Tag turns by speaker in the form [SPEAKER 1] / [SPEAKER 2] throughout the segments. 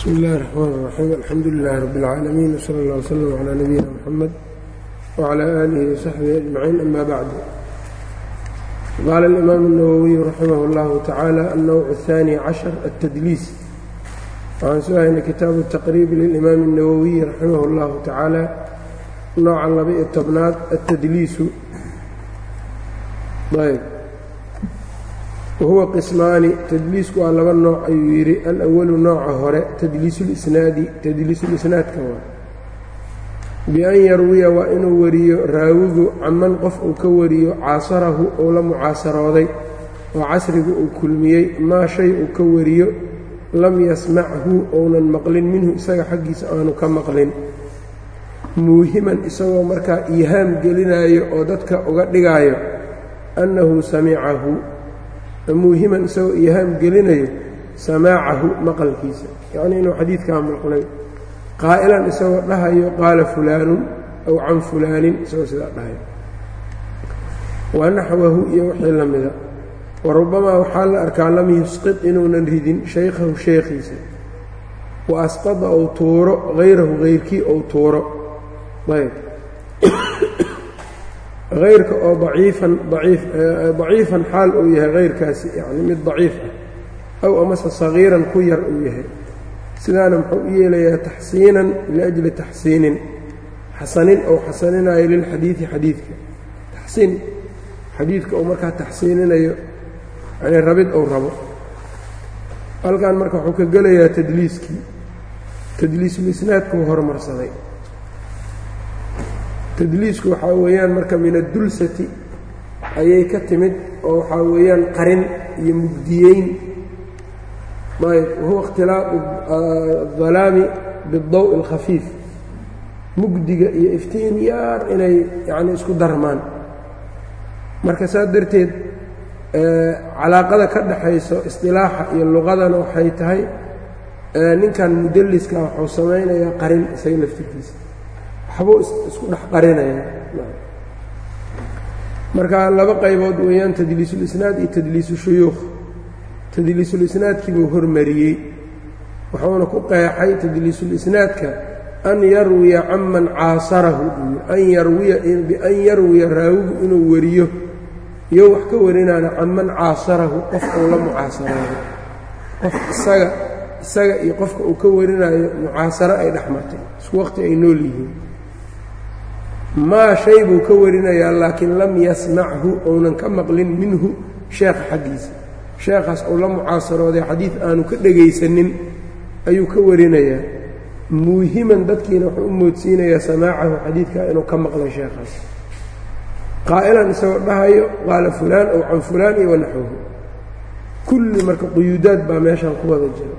[SPEAKER 1] bsmi اllahi الرحmn الرaxيim alxamdu lilahi rab اlcaalamiin wslى اllah wslm عlى nabiyina mxamed wعlى alihi وsaxbihi aجmaciin ama bacdu qaala اlimaamu الnawowiyu raximah اllahu tacaala alnowc الثani caشhar altadliis waxaan soo haynay kitaabu الtaqriib lilimaami الnawowiyi raximah اllahu tacaala nooca laba-iyo tobnaad altadliisu ayb wahuwa qismaani tadliisku waa laba nooc ayuu yidhi. Alawalu nooca hore tadliisulisnaadi tadliisulisnaadka waa bi-an yarwiya waa inuu wariyo raawigu caman qof uu ka wariyo caasarahu uu la mucaasarooday oo casrigu uu kulmiyey maa shay uu ka wariyo lam yasmachu ounan maqlin minhu isaga xaggiisa aanu ka maqlin. Muuhiman isagoo markaa iihaam gelinaayo oo dadka uga dhigaayo annahu samicahu muuhiman isagoo iihaam gelinayo samaacahu maqalkiisa. Yacnii inuu xadiidkaa maqlay qaa'ilan isagoo dhahayo qaala fulaanun aw can fulaanin isagoo sidaa dhahayo. Wa naxwahu iyo wixii la mida. Wa rubbamaa waxaa la arkaa lam yusqid inuunan ridin shaykhahu sheekhiisa wa asqada ou tuuro hayrahu hayrkii ou tuuro. Ayb hayrka oo daciifan daciifan xaal uu yahay hayrkaasi yacni mid daciif ah. Aw amase sagiiran ku yar uu yahay. Sidaana muxuu u yeelayaa taxsiinan liajli taxsiinin. Xasanin ou xasaninayo lilxadiidi xadiidka. Taxsiin xadiidka uu markaa taxsiininayo yani rabid ou rabo. Halkan marka wuxuu ka gelayaa tadliiskii. Tadliisulisnaadkuu hormarsaday tadliisku waxaa weeyaan marka min addulsati ayay ka timid oo waxaa weeyaan qarin iyo mugdiyeyn ayb wahuwa ikhtilaaqu adalaami biاdaw' اlkhafiif mugdiga iyo iftiin yaar inay yacni isku darmaan marka saas darteed calaaqada ka dhaxayso isطilaaxa iyo luqadana waxay tahay ninkan mudalliska wuxuu samaynayaa qarin isaga laftirkiisa waxbuu isku dhex qarinaya marka laba qaybood weeyaan tadliisulisnaad iyo tadliisu shuyuukh. Tadliisulisnaadkii buu hormariyey wuxuuna ku qeexay tadliisulisnaadka an yarwiya caman caasarahu an yarwiya bian yarwiya raawigu inuu wariyo iyo wax ka warinaana caman caasarahu qof uu la mucaasarooday qof isaga isaga iyo qofka uu ka warinayo mucaasaro ay dhex martay. Isku waqti ay nool yihiin maa shay buu ka warinayaa laakiin lam yasmachu ounan ka maqlin minhu sheekha xaggiisa. Sheekhaas uu la mucaasarooday xadiid aanu ka dhegaysanin ayuu ka warinayaa. Muuhiman dadkiina wuxuu u moodsiinayaa samaacahu xadiidkaa inuu ka maqlay sheekhaas. Qaa'ilan isagoo dhahayo qaala fulaan ow can fulaan iyo wanaxwahu kulli marka quyuudaad baa meeshaan ku wada jira.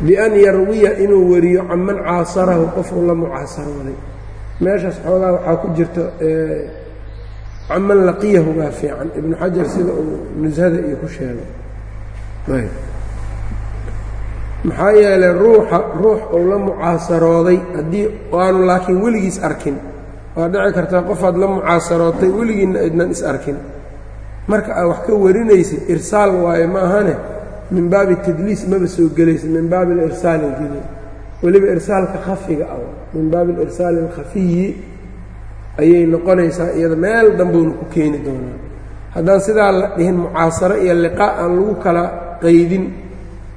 [SPEAKER 1] Bian yarwiya inuu wariyo caman caasarahu qofuu la mucaasarooday meeshaas xoogaa waxaa ku jirta caman laqiyahu baa fiican. Ibnu xajar sida uu nushada iyo ku sheegay. Maxaa yeelay ruuxa ruux uu la mucaasarooday haddii aanu laakiin weligiis arkin waa dhici kartaa qofaad la mucaasarootay weligiinna idnan is arkin. Marka aa wax ka warinaysid irsaal waaye ma ahane? Min baabi tadliis maba soo gelaysa min baabi alirsaali geli weliba irsaalka khafiga ah min baabi alirsaali alkhafiyi ayay noqonaysaa iyada meel dambuuna ku keeni doonaa. Haddaan sidaa la dhihin mucaasaro iyo liqaa aan lagu kala qaydin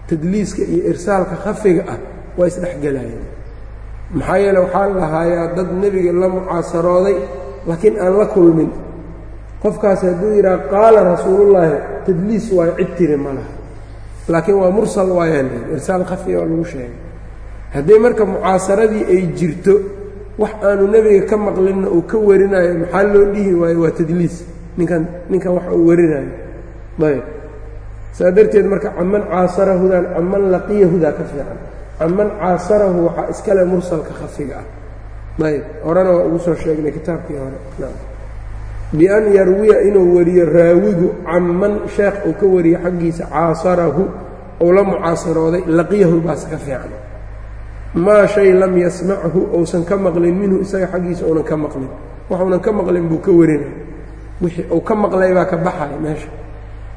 [SPEAKER 1] tadliiska iyo irsaalka khafiga ah waa isdhexgelayaan maxaa yeele waxaa lahaayaa dad nebiga la mucaasarooday laakiin aan la kulmin. Qofkaas hadduu yidhaha qaala rasuulullaahi tadliis waayo cid tiri ma laha. Laakiin waa mursal waayaan irsaal khafiga oo lagu sheegay haddii marka mucaasaradii ay jirto wax aanu nebiga ka maqlinna uu ka warinayo maxaa loo dhihi waayo? Waa tadliis. Ninkan ninkan wax uu warinayo. Ayb. Saa darteed marka caman caasarahudan caman laqiyahudaa ka fiican. Caman caasarahu waxaa iskale mursalka khafiga ah. Ayb. Horena waa ugu soo sheegnay kitaabkii hore. Bian yarwiya inuu wariyo raawigu caman sheekh uu ka wariyo xaggiisa caasarahu ou la mucaasarooday laqiyahu baase ka fiican maa shay lam yasmachu ousan ka maqlin minhu isaga xaggiisa uunan ka maqlin. Waxuunan ka maqlin buu ka warina. Wixii uu ka maqlay baa ka baxaya meesha.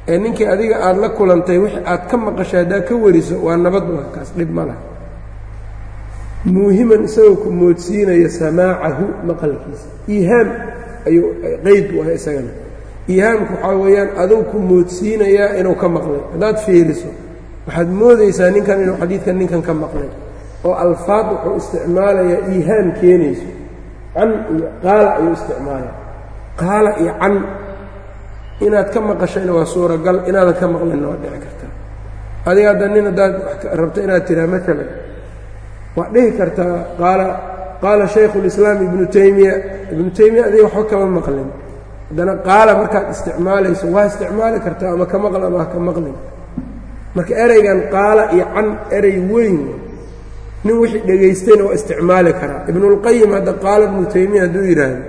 [SPEAKER 1] Ee ninkii adiga aada la kulantay wix aad ka maqashay haddaad ka wariso waa nabad kaas dhib ma laha. Muuhiman isagoo ku moodsiinaya samaacahu maqalkiisa. Iihaam ayuu qeyd u ah isagana. Iihaamku waxaa weeyaan aduu ku moodsiinayaa inuu ka maqlay. Haddaad fiiriso waxaad moodaysaa ninkan inuu xadiidkan ninkan ka maqlay oo alfaad wuxuu isticmaalayaa iihaam keenayso. Can iyo qaala ayuu isticmaalaya. Qaala iyo can inaad ka maqashayna waa suuragal inaadan ka maqlinna waa dhici kartaa. Adiga hadda nin haddaad rabto inaad tiraa maalan waad dhihi kartaa qaala qaala shaykhu lislaam ibnu taymiya ibnu taymiya adiga waxba kama maqlin. Haddana qaala markaad isticmaalayso waa isticmaali kartaa ama ka maql ama ha ka maqlin. Marka ereygan qaala iyo can erey weyn nin wixii dhegaystayna waa isticmaali karaa. Ibnulqayim hadda qaala ibnu taymiya hadduu yidhaahdo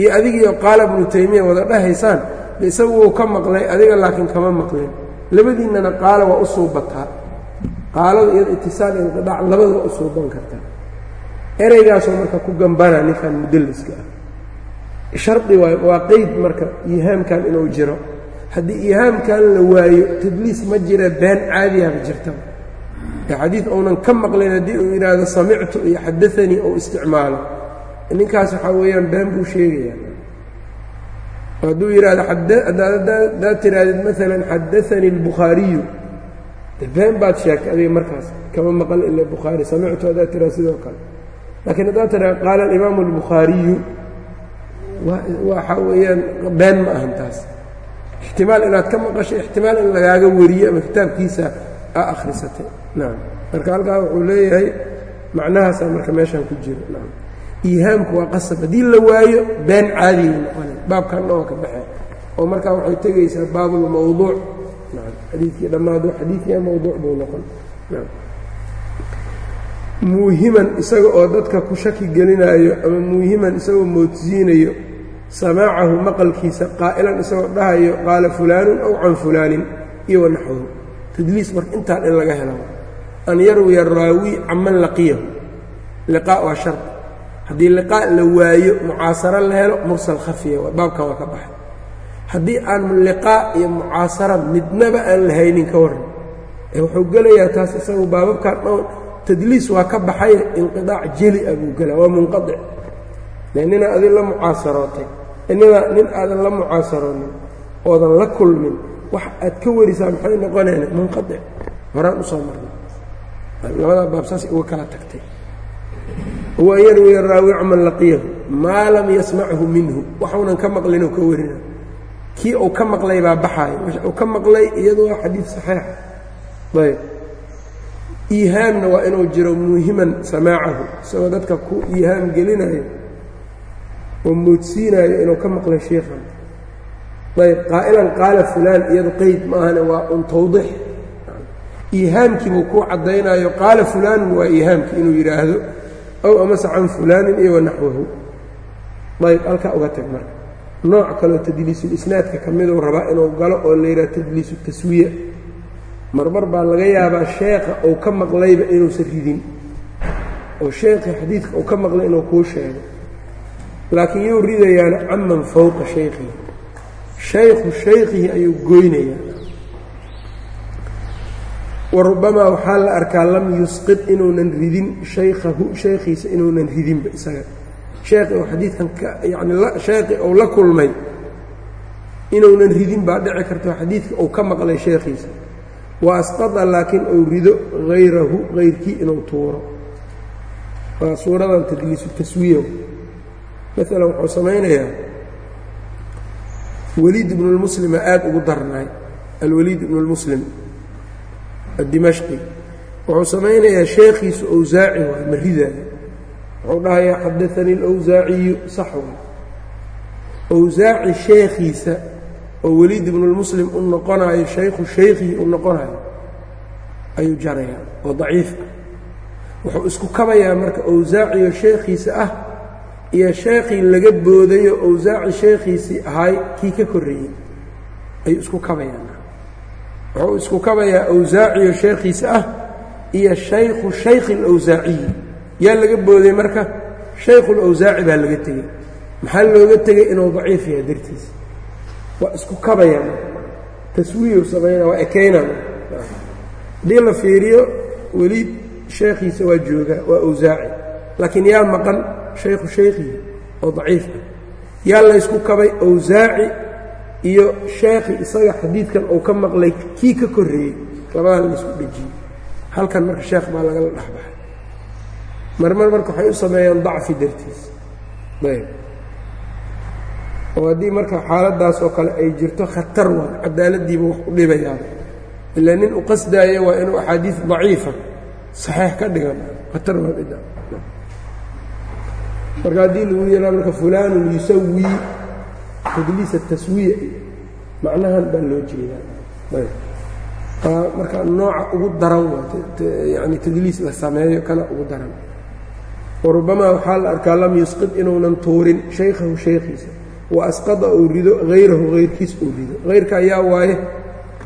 [SPEAKER 1] iyo adigiiyo qaala ibnu taymiya wada dhahaysaan de isagu wuu ka maqlay adiga laakiin kama maqlin. Labadiinnana qaala waa u suubataa qaalada iyado itisaal inqidaac labada waa u suuban kartaa ereygaasoo marka ku gambana ninkan mudalliska ah. Shardi waay waa qeyd marka iihaamkan inuu jiro. Haddii iihaamkan la waayo tadliis ma jira been caadiyaba jirtaba ee xadiid uunan ka maqlayn haddii uu yidhaahdo samictu iyo xadaanii ou isticmaalo. Ninkaas waxaa weeyaan been buu sheegaya hadduu yidhahdo haddaad tihaahdid maalan xadaanii اlbukhaariyu been baad sheegtay adiga markaas kama maqal ila bukhaari. Samictu haddaad tihahdo sidoo kale. Laakiin haddaad tihahdo qaala alimaamu اlbukhaariyu waxa weeyaan been ma ahan taas. Ixtimaal inaad ka maqasho ixtimaal in lagaaga wariyo ama kitaabkiisa a akhrisatay nacam marka halkaa wuxuu leeyahay macnahaasaa marka meeshaan ku jiro. Nacam iihaamku waa qasab. Haddii la waayo been caadiyu noqonay. Baabkanna waa ka baxe oo markaa waxay tegaysaa baabulmawduuc nacam xadiidkii dhammaado xadiidkii mawduuc buu noqon. Nacam muuhiman isaga oo dadka ku shaki gelinaayo ama muuhiman isagoo moodsiinayo samaacahu maqalkiisa qaa'ilan isagoo dhahayo qaala fulaanun aw can fulaanin? iyo wanaxwahu tadliis marka intaan in laga helo an yarwiya raawi canman laqiyahu liqaa waa shar. Haddii liqaa la waayo mucaasaro la helo mursal khafiya baabkan waa ka baxay. Haddii aan liqaa iyo mucaasara midnaba aan la haynin ka warran. Ee wuxuu gelayaa taas isagu baababkan dhown tadliis waa ka baxay inqidaac jeli a buu gelaa waa munqaic de nina adin la mucaasarootay nina nin aadan la mucaasaroonin oodan la kulmin wax aad ka warisaa maxay noqonayna munqaic horaan u soo marnay labadaa baab saas uga kala tagtay. Huwa an yarwiya raawi caman laqiyahu maa lam yasmachu minhu. Waxuunan ka maqlin oo ka warina. Kii uu ka maqlay baa baxaaya uu ka maqlay iyadu waa xadiid saxiix. Ayb. Iihaamna waa inuu jiro muuhiman samaacahu. Isagoo dadka ku iihaam gelinayo oo moodsiinayo inuu ka maqlay shiikhan ayb. Qaa'ilan qaala fulaan iyadu qeyd ma ahane waa un tawdiix iihaamkii buu kuu caddaynayo qaala fulaanun waa iihaamkii inuu yidhaahdo ow amase can fulaanin iyo wanaxwahu ayb halkaa uga tag marka. Nooc kaleo tadliisulisnaadka ka miduu rabaa inuu galo oo la yidhaha tadliisu taswiya marmar baa laga yaabaa sheekha uu ka maqlayba inuusan ridin oo sheekhii xadiidka uu ka maqlay inuu kuu sheego laakiin yuu ridayaana caman fowqa shaykhihi shaykhu shaykhihi ayuu goynayaa wa rubamaa waxaa la arkaa lam yusqid inuunan ridin shaykhahu shaykhiisa inuunan ridinba isaga. Sheekhi uu xadiidkan ka yacni sheekhi uu la kulmay inuunan ridin baa dhici karta xadiidka uu ka maqlay sheekhiisa wa asqada laakiin uu rido hayrahu hayrkii inuu tuuro. Waa suuradan tadliisu taswiya maalan wuxuu samaynayaa weliid ibnu lmuslima aada ugu darnaay. Alwaliid ibnu lmuslim addimashqi. Wuxuu samaynayaa sheekhiisu awsaaci waay ma ridaayo wuxuu dhahayaa xadaanii alawsaaciyu sax awsaaci sheekhiisa oo weliid ibnulmuslim u noqonaayo shaykhu shaykhihi u noqonayo ayuu jarayaa oo daciif ah. Wuxuu isku kabayaa marka awsaaciyo sheekhiisa ah iyo sheekhii laga boodayo awsaaci sheekhiisii ahaay kii ka korreeyey ayuu isku kabayaan wuxuu isku kabayaa awsaaciyo sheekhiisa ah iyo shaykhu shaykhi alawsaaciyi yaa laga booday marka? Shaykhulawsaaci baa laga tegey. Maxaa looga tegey inuu daciif yahay dartiisa waa isku kabayaan taswiyu samayna waa ekayna haddii la fiiriyo weliid sheekhiisa waa joogaa waa awsaaci laakiin yaa maqan shaykhu shaykhihi oo daciif ah. Yaa laysku kabay awsaaci iyo sheekhi isaga xadiidkan uu ka maqlay kii ka korreeyey labadan laysku dhejiyey halkan marka sheekh baa lagala dhexbaxay marmar marka waxay u sameeyaan dacfi dartiis. Ayb. Oo haddii marka xaaladdaas oo kale ay jirto khatar waa cadaaladdiiba wax u dhibayaa ilaa nin u qasdaaya waa inuu axaadiid daciifa saxiix ka dhigan. Khatar waa bida marka haddii lagu yihaa marka fulaanun yusawii tadliisa taswiya macnahan baa loo jeedaa. Marka nooca ugu daran yani tadliis la sameeyo kana ugu daran. Warubamaa waxaa la arkaa lam yusqid inuunan tuurin shaykhahu shaykhiisa. Wa asqada uu rido hayrahu hayrkiis uu rido. Hayrka ayaa waaye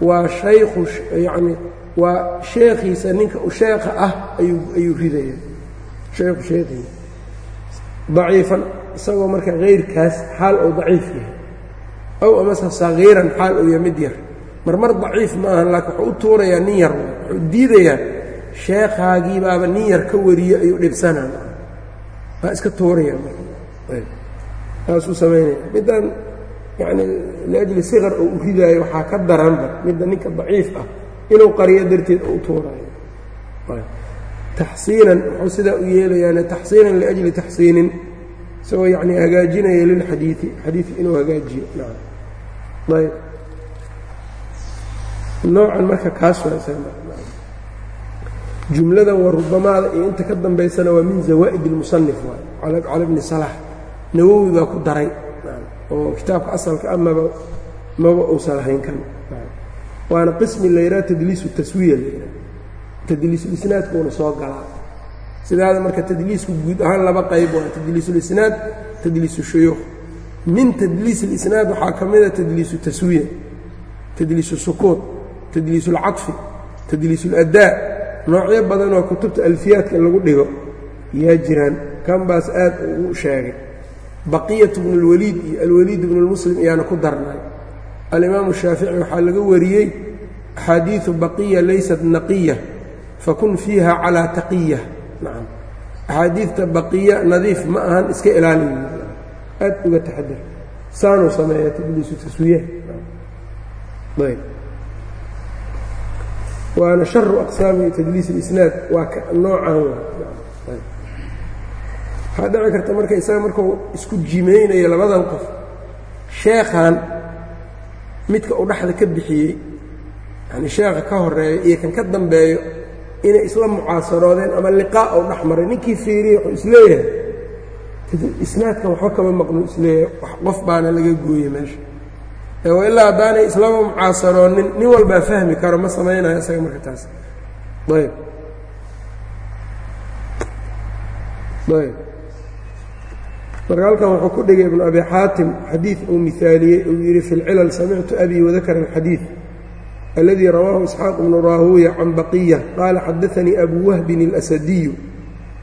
[SPEAKER 1] waa shaykhu yani waa sheekhiisa ninka sheekha ah ayuu ridaya shaykhu sheekhiisa daciifan isagoo marka hayrkaas xaal uu daciif yahay. Aw amase sagiiran xaal uu yahay mid yar marmar daciif ma ahan laakiin wuxuu u tuurayaa nin yar wuxuu diidayaa sheekhaagii baaba nin yar ka wariye ayuu dhibsanaa. Waa iska tuuraya saasuu samaynaya middan yacni liajli sikar oo u ridaayo waxaa ka daranba midda ninka daciif ah inuu qariyo darteed u tuuraayo. Taxsiinan wuxuu sidaa u yeelayaane taxsiinan liajli taxsiinin isagoo yacni hagaajinaya lilxadiidi xadiidka inuu hagaajiyo. Nacam ayb. Noocan marka kaas jumladan waa rubamaada iyo inta ka dambaysana waa min zawaa'id اlmusanif waay cala bni salax. Nawowi baa ku daray. Oo kitaabka asalka a maba maba uusan lahayn kan. Waana qismi layraa tadliisu taswiya layraa. Tadliisulisnaadkuuna soo galaa sidaada marka tadliisku guud ahaan laba qayb waa tadliisulisnaad tadliisu shuyuukh min tadliis اlisnaad waxaa ka mida tadliisu taswiya tadliisu sukuut tadliis اlcaطfi tadliis اladdaa noocyo badan oo kutubta alfiyaadka lagu dhigo yaa jiraan kan baas aad ugu sheegay baqiyat bnu اlwaliid iyo alwaliid bnu اlmuslim ayaana ku darnay alimaamu shaafici waxaa laga wariyey axaadiiثu baqiya laysat naqiya fakun fiiha calىa taqiya nacam axaadiidta baqiya nadiif ma ahan iska ilaaliy aad uga taxadar saanuu sameeya tadliisu taswiyaha ayb. Waana sharu aqsaami tadliis اlisnaad waa noocan waxaa dhici karta marka isaga markuu isku jimaynayo labadan qof sheekhan midka uu dhexda ka bixiyey yani sheekha ka horeeyo iyo kan ka dambeeyo inay isla mucaasaroodeen ama liqaa ou dhex maray. Ninkii fiiriye wuxuu is leeyahay. Isnaadkan waxba kama maqnu is leeyahay. Qof baana laga gooye meesha. Ilaa haddaanay islama mucaasaroonin nin walbaa fahmi karo ma samaynayo isaga marka taas. Ayb. Ayb. Marka halkan wuxuu ku dhigay ibnu abi xaatim xadiid uu mihaaliyey uu yidhi fi lcilal samictu abii wadakara alxadiid aladii rawaahu isxaaq bnu raahuuya can baqiya qaala xadaanii abu wahbin اlasadiyu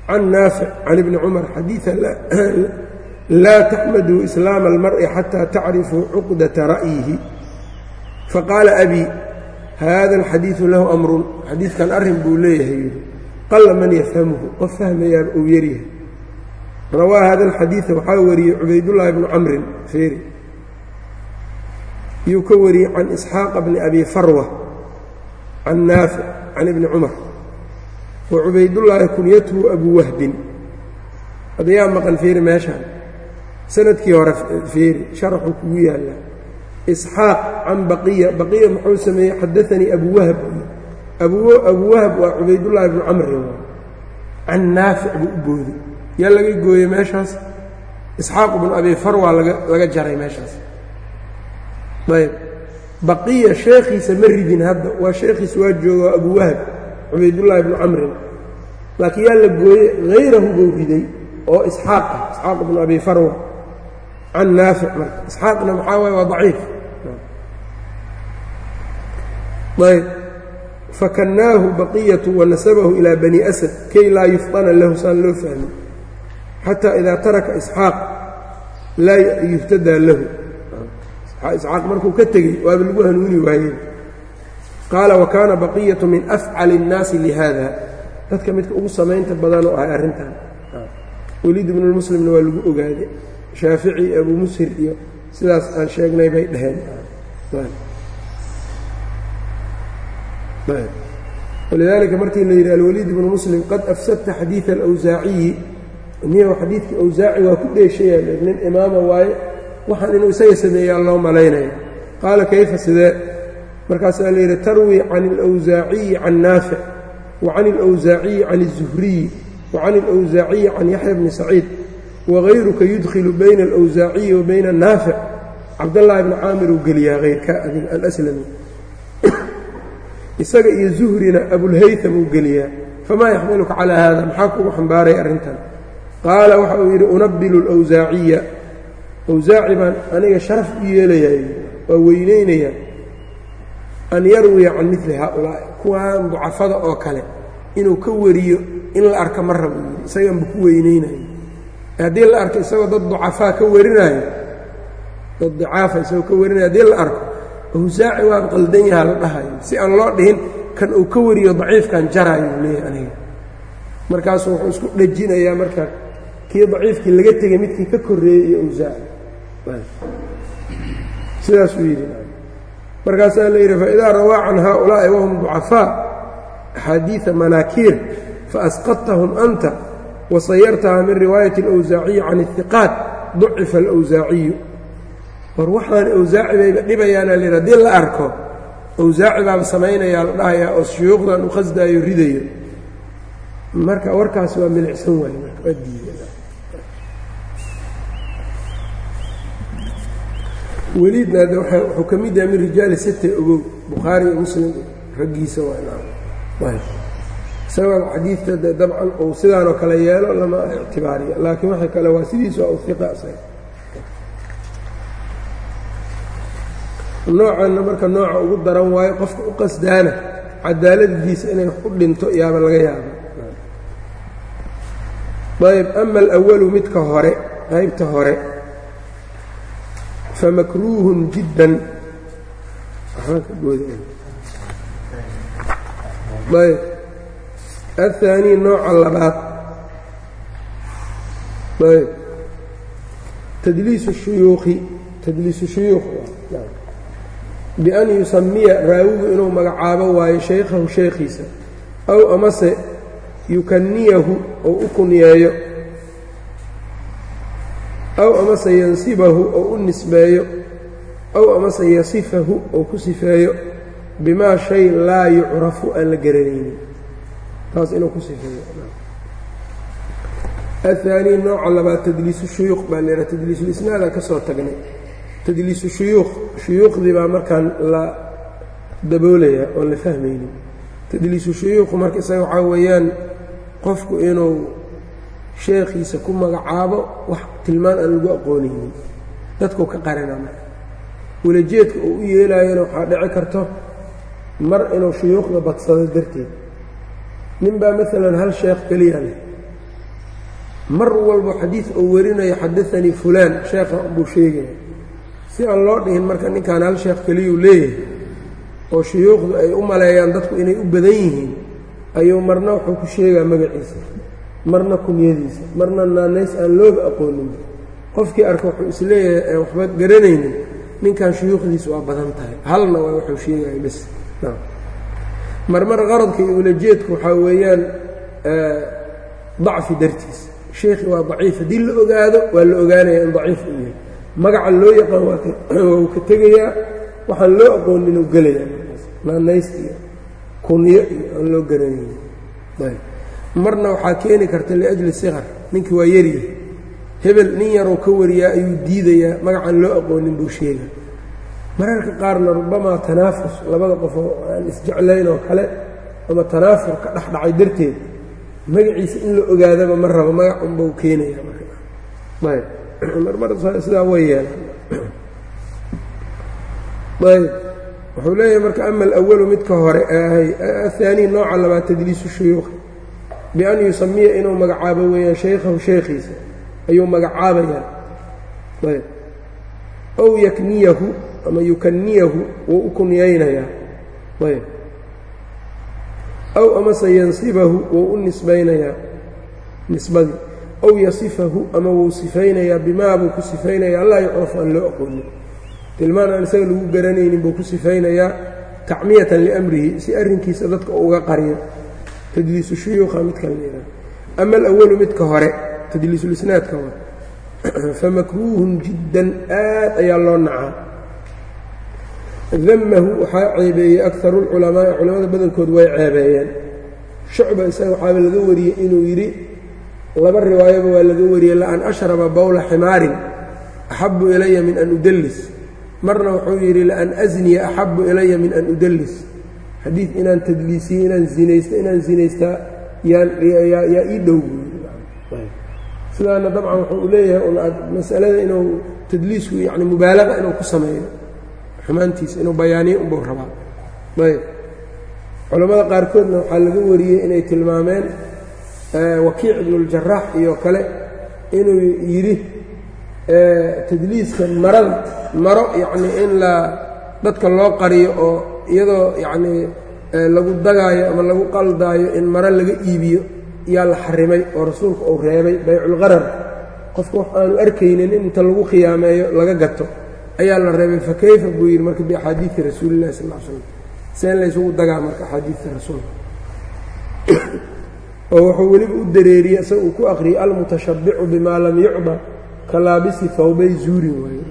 [SPEAKER 1] can naafic can ibni cumar xadiiثa laa taxmaduu islaama almar'i xataa tacrifuu cuqdata ra'yihi faqaala abi hada alxadiidu lahu amrun xadiidkan arrin buu leeyahay qalla man yafhamuhu qof fahmayaan uu yaryahay rawaa hada alxadiida waxaa wariyey cubaydullaahi bnu camrin feeri yuu ka wariyey can isxaaqa bni abi farwa can naafic can ibni cumar. Wa cubaydullaahi kunyatuhu abuu wahbin adayaa maqan feeri meeshaan. Sanadkii hore feeri sharaxuu kugu yaallaa isxaaq can baqiya baqiya muxuu sameeyey xadaanii abu wahb abu wahb waa cubaydullaahi bnu camrin can naafic buu u boodi yaa laga gooyey meeshaas? Isxaaq bnu abi farwa laga jaray meeshaas ayb baqiya sheekhiisa ma ridin hadda. Waa sheekhiisa waa jooga waa abu wahb cubaydullaahi bnu camrin laakiin yaa la gooyey hayrahu buu riday oo isxaaq ah isxaaq bnu abi farwa. Can naafic marka isxaaqna maxaa waaye waa daciif. Ayb fakannaahu baqiyatu wanasabahu ilaa bani asad kay laa yufطana lahu saan loo fahmin. Xataa idaa taraka isxaaq laa yuhtadaa lahu isxaaq markuu ka tegey waaba lagu hanuuni waayeen qaala wa kaana baqiyatu min afcali الnaasi lihada dadka midka ugu samaynta badanoo ahay arrintan. Weliid ibnulmuslimna waa lagu ogaaday shaafici abu mushir iyo sidaas aan sheegnay bay dhaheen. Walidaalika markii la yidhi alwaliid ibnu muslim qad afsadta xadiida alawsaaciyi niyow xadiidkii awsaaci waa ku dheeshaya nin imaama waaye waxaan inuu isaga sameeyaa loo malaynaya. Qaala kayfa sidee? Markaasaa la yidhi tarwi can alawsaaciyi can naafic wa can alawsaaciyi can الzuhriyi wa can alawsaaciyi can yaxya bni saciid wagayruka yudkhilu bayna alawsaaciyi wa bayna naafic cabdallaahi bni caamir uu geliyaa hayrka adig alaslami. Isaga iyo zuhrina abulhaytam uu geliyaa. Famaa yaxmiluka calaa haada maxaa kugu xambaaray arrintan? Qaala waxa uu yidhi unabilu alawsaaciya awsaaci baan aniga sharaf u yeelayaa waa weynaynayaa an yarwiya can mili haaulaa'i kuwaan ducafada oo kale inuu ka wariyo in la arka ma rabo yidhi isaganba ku weynaynayo haddii la arko isagoo dad ducafaa ka warinaayo dad dacaafa isagoo ka warinayo haddii la arko awsaaci waan qaldan yahaa la dhahayo si aan loo dhihin kan uu ka wariyo daciifkan jaraayo leeyahay aniga. Markaasuu wuxuu isku dhejinayaa marka kii daciifkii laga tegay midkii ka korreeyey iyo awsaaci sidaasuu yidhi markaasaa la yidhi faidaa rawaa can haaulaa'i wahum ducafaa axaadiida manaakiir faasqadtahum anta wasayartaha min riwaayati alawsaaciyi can ihiqaat ducifa alawsaaciyu war waxaan awsaaci bayba dhibayaana la yidhi haddii la arko awsaaci baaba samaynayaa la dhahayaa oo shuyuukhdan u qasdaayo ridayo. Marka warkaas waa milicsan waaye marka waa diida weliidna de wuxuu ka mid yahay min rijaali site ogow bukhaari iyo muslim raggiisa waa isagoo xadiidta dabcan uu sidaanoo kale yeelo lama ictibaariya laakiin waxa kale waa uhiqa isaga noocanna marka nooca ugu daran waayo qofka u qasdaana cadaaladiisa inay wax u dhinto yaaba laga yaaba ayb ama alawalu midka hore qaybta hore famakruuhun jiddan aلثaanii nooca labaad ayb tadliisu shuyuuqi tadliisu shuyuuq bian yusamiya raawigu inuu magacaabo waayo shaykhahu shaykhiisa aw amase yukaniyahu ou u kunyeeyo aw amase yansibahu ou u nisbeeyo aw amase yasifahu ou ku sifeeyo bimaa shay laa yucrafu aan la garanaynin. Taas inuu ku sifeeyo. Aلثaanii nooca labaad tadliisu shuyuuq baa leeha tadliisulisnaadaan ka soo tagnay. Tadliisu shuyuuq shuyuuqdii baa markaan la daboolayaa oon la fahmaynin. Tadliisu shuyuuqu marka isaga waxaa weeyaan qofku inuu sheekhiisa ku magacaabo wax tilmaan aan lagu aqoonaynin. Dadkuu ka qarina marka welajeedka uu u yeelaayona waxaa dhici karto mar inuu shuyuuqda badsado darteed. Nin baa maalan hal sheekh keliya leh. Mar walbo xadiid uu warinayo xadaanii fulaan sheekha buu sheegaya. Si aan loo dhihin marka ninkan hal sheekh keliyuu leeyahay oo shuyuukhdu ay u maleeyaan dadku inay u badan yihiin ayuu marna wuxuu ku sheegaa magaciisa marna kunyadiisa marna naanays aan looga aqoonin. Qofkii arka wuxuu is leeyahay aan waxba garanaynin ninkan shuyuukhdiisa waa badan tahay. Halna waa wuxuu sheegaya bes. Marmar qaradka iyo ulajeedku waxaa weeyaan dacfi dartiis. Sheekhi waa daciif. Haddii la ogaado waa la ogaanaya in daciif uu yahay. Magaca loo yaqaan waa uu ka tegayaa waxaan loo aqoon inuu gelaya naanays iyo kunyo iyo aan loo garanaynin marna waxaa keeni karta liajli sikar ninkii waa yaryahay hebel nin yaroo ka wariyaa ayuu diidayaa. Magacaan loo aqoonin buu sheega mararka qaarna rubamaa tanaafus labada qofoo aan isjeclayn oo kale ama tanaafur ka dhex dhacay darteed magaciisa in la ogaadaba ma rabo magac unba u keenaya marayb marmar sidaa way yeelan wuxuu leeyahay marka ama alawalu midka hore ahaanii nooca labaad tadliisu shuyuuqi bian yusamiya inuu magacaabo weeyaan shaykhahu shaykhiisa ayuu magacaabayaa ayb ow yakniyahu ama yukaniyahu wuu u kunyaynayaa ayb aw amase yansibahu wuu u nisbaynayaa nisbadii aw yasifahu ama wuu sifaynayaa bimaa buu ku sifaynayaa laa yucrafu aan loo aqoonin tilmaan aan isaga lagu garanaynin buu ku sifaynayaa tacmiyatan liamrihi si arrinkiisa dadka uga qariyo tadliisu shuyuuqa midkan layihaha ama alawalu midka hore tadliisulisnaadka hore. Famakruuhun jiddan aad ayaa loo nacaa. Damahu waxaa ceebeeyey akaru lculamaa'i culamada badankood way ceebeeyeen. Shucba isaga waxaaba laga wariyey inuu yidhi laba riwaayoba waa laga wariyey la an ashraba bowla ximaarin axabu ilaya min an udallis. Marna wuxuu yidhi laan asniya axabu ilaya min an udallis xadiid inaan tadliisiyo inaan zinaysto inaan zinaystaa yaayaa ii dhow. Sidaana dabcan wuxuu leeyahay masalada inuu tadliisku yani mubaalaqa inuu ku sameeyo xumaantiisa inuu bayaaniyo unbuu rabaa. Ayb. Culammada qaarkoodna waxaa laga wariyey inay tilmaameen wakiic ibnuljarax iyo kale inuu yidhi tadliiska marada maro yacnii in la dadka loo qariyo oo iyadoo yacnii lagu dagaayo ama lagu qaldaayo in maro laga iibiyo yaa la xarimay oo rasuulka uu reebay bayculqarar qofka wax aanu arkaynin in inta lagu khiyaameeyo laga gato ayaa la reebay fa kayfa buu yidhi marka biaxaadiidi rasuulillahi sal l slam seen laysugu dagaa marka axaadiidta rasuulka. Oo wuxuu weliba u dareeriyey isaga uu ku aqriyey almutashabbicu bimaa lam yucda ka laabisi fawbay zuurin waaye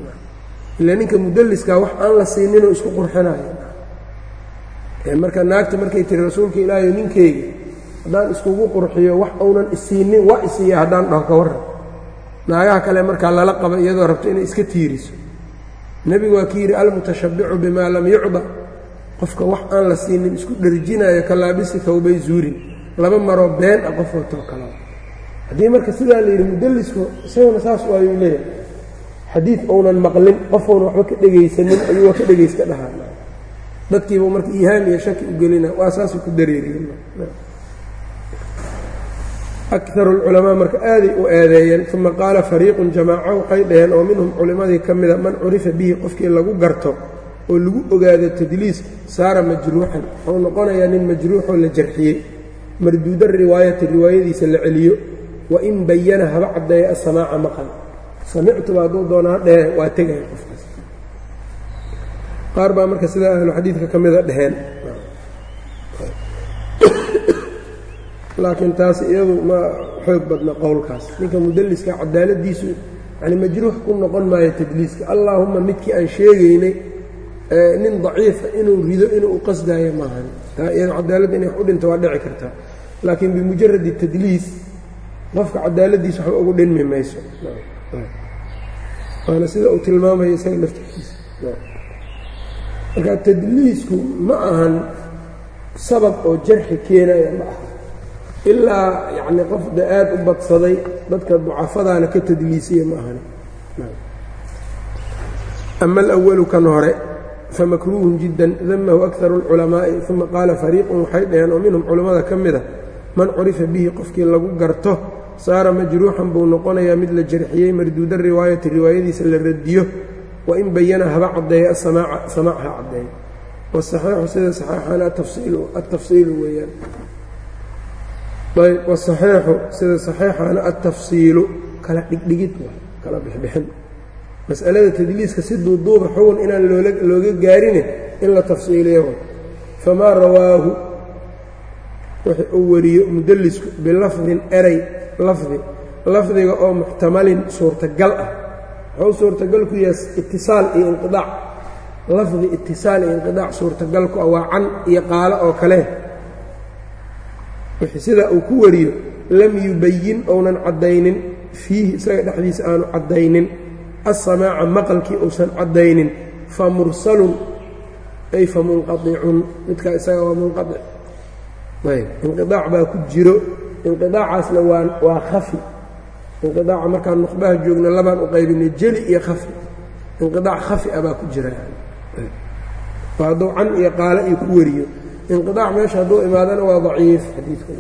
[SPEAKER 1] ilaa ninka mudalliskaa wax aan la siininoo isku qurxinayo marka naagta markay tiri rasuulka ilaahay ninkeyga haddaan iskugu qurxiyo wax uunan isiinin waa isiiya haddaan dhaho warran. Naagaha kale markaa lala qaba iyadoo rabto inay iska tiiriso. Nebigu waa ki yidhi almutashabbicu bimaa lam yucda qofka wax aan la siinin isku dharjinayo ka laabisi zuurin. Laba maroo been ah qof watoo kala haddii marka sidaa la yidhi mudallisku isaguna saas waayuu leeyahay. Xadiid uunan maqlin qofuuna waxba ka dhegaysanin ayuu waa ka dhegayska dhahaa dadkiibuu marka iihaam iyo shaki u gelina waa saasuu ku dareeriyey. Akaru lculamaa marka aaday u eedeeyeen uma qaala fariiqun jamaaco waxay dhaheen oo minhum culimmadii ka mida man curifa bihi qofkii lagu garto oo lagu ogaado tadliis saara majruuxan wuxuu noqonayaa nin majruuxoo la jarxiyey. Marduuda riwaayati riwaayadiisa la celiyo wain bayana haba caddeeya asamaaca maqal. Samictuba hadduu doonaa dhehe waa tegaya qofkaas qaar baa marka sidaa ahlu xadiidka ka mida dheheen laakiin taas iyadu ma xoog badna qowlkaas. Ninka mudalliska cadaaladiisu yani majruux ku noqon maayo tadliiska. Allaahumma midkii aan sheegaynay nin daciifa inuu rido inuu u qasdaayo maahan taa iyado cadaaladda inay wax u dhinto waa dhici kartaa. Laakiin bimujaradi tadliis qofka cadaaladiisa waxba ugu dhinmi mayso. Waana sida uu tilmaamaya isaga laftirkiisa marka tadliisku ma ahan sabab oo jarxi keenaya ma aha. Ilaa yacni qofda aad u badsaday dadka ducafadaana ka tadliisiya ma ahani. Ama alawalu kan hore famakruuhun jiddan damahu akaru اlculamaa'i uma qaala fariiqun waxay dhaheen oo minhum culammada ka mida man curifa bihi qofkii lagu garto saara majruuxan buu noqonayaa mid la jarxiyey marduuda riwaayati riwaayadiisa la radiyo wain bayana haba caddeeya samaac ha caddeeyo wasaxiixu sida saxiixana atafsiilu weeyaan. Ayb wasaxiixu sida saxiixana altafsiilu kala dhigdhigid kala bixbixin. Mas'alada tadliiska si duuduuba xugun inaan looga gaarine in la tafsiiliyo famaa rawaahu wixi uu wariyo mudallisku bilafdin eray lafdi lafdiga oo muxtamalin suurtagal ah wuxuu suurtagal ku yahay itisaal iyo inqidaac. Lafdi itisaal iyo inqidaac suurtagal ku ah waa can iyo qaalo oo kale. Sidaa uu ku wariyo lam yubayin ounan caddaynin fiihi isaga dhexdiisa aanu caddaynin asamaaca maqalkii uusan caddaynin fa mursalun ay fa munqaicun midkaa isaga waa munqaic ayb inqiaac baa ku jiro inqiaacaasna waa waa khafi inqiaaca markaan nuqbaha joogna labaan u qaybinay jeli iyo khafi. Inqiaac khafi a baa ku jira. Oo hadduu can iyo qaale iyo ku wariyo. Inqiaac meesha hadduu imaadana waa daciif xadiidku